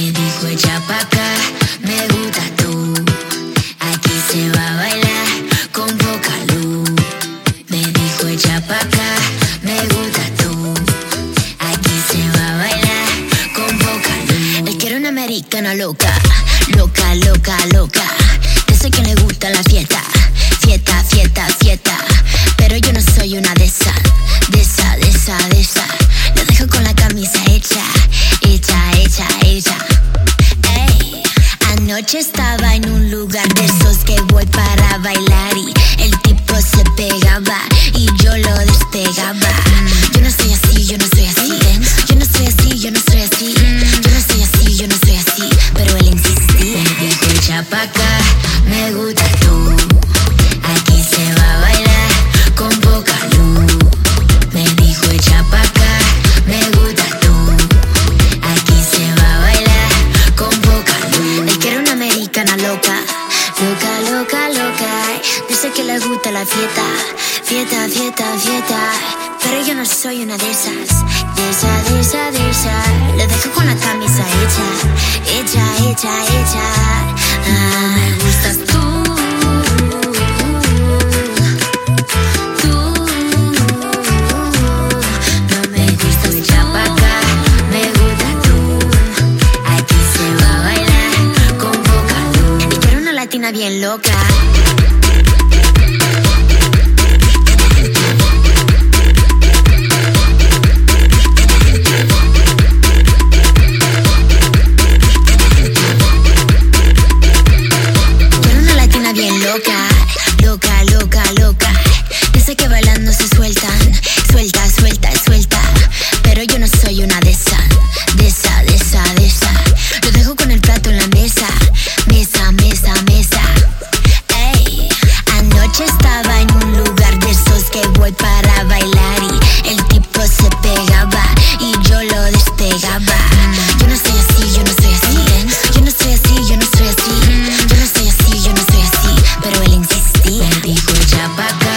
dijo echa pa' me gusta tú. Aquí se va a bailar con poca luz. Me dijo echa pa' me gusta tú. Aquí se va a bailar con poca luz. Él quiere una americana loca, loca, loca, loca. Yo sé que le gusta la fiesta, anoche estaba en un lugar de esos que voy para bailar y el tipo se pegaba y yo lo despegaba. Yo no soy así, yo no soy así. Yo no soy así, yo no soy así. Yo no soy así, yo no soy así. Pero él insistía. Dijo echa pa' acá, que le gusta la fiesta, fiesta, fiesta, fiesta. Pero yo no soy una de esas, de esa, de esa, de esa. Le dejo con la camisa hecha, hecha, hecha, hecha. Ah, me gustas tú. Tú. No Куча пока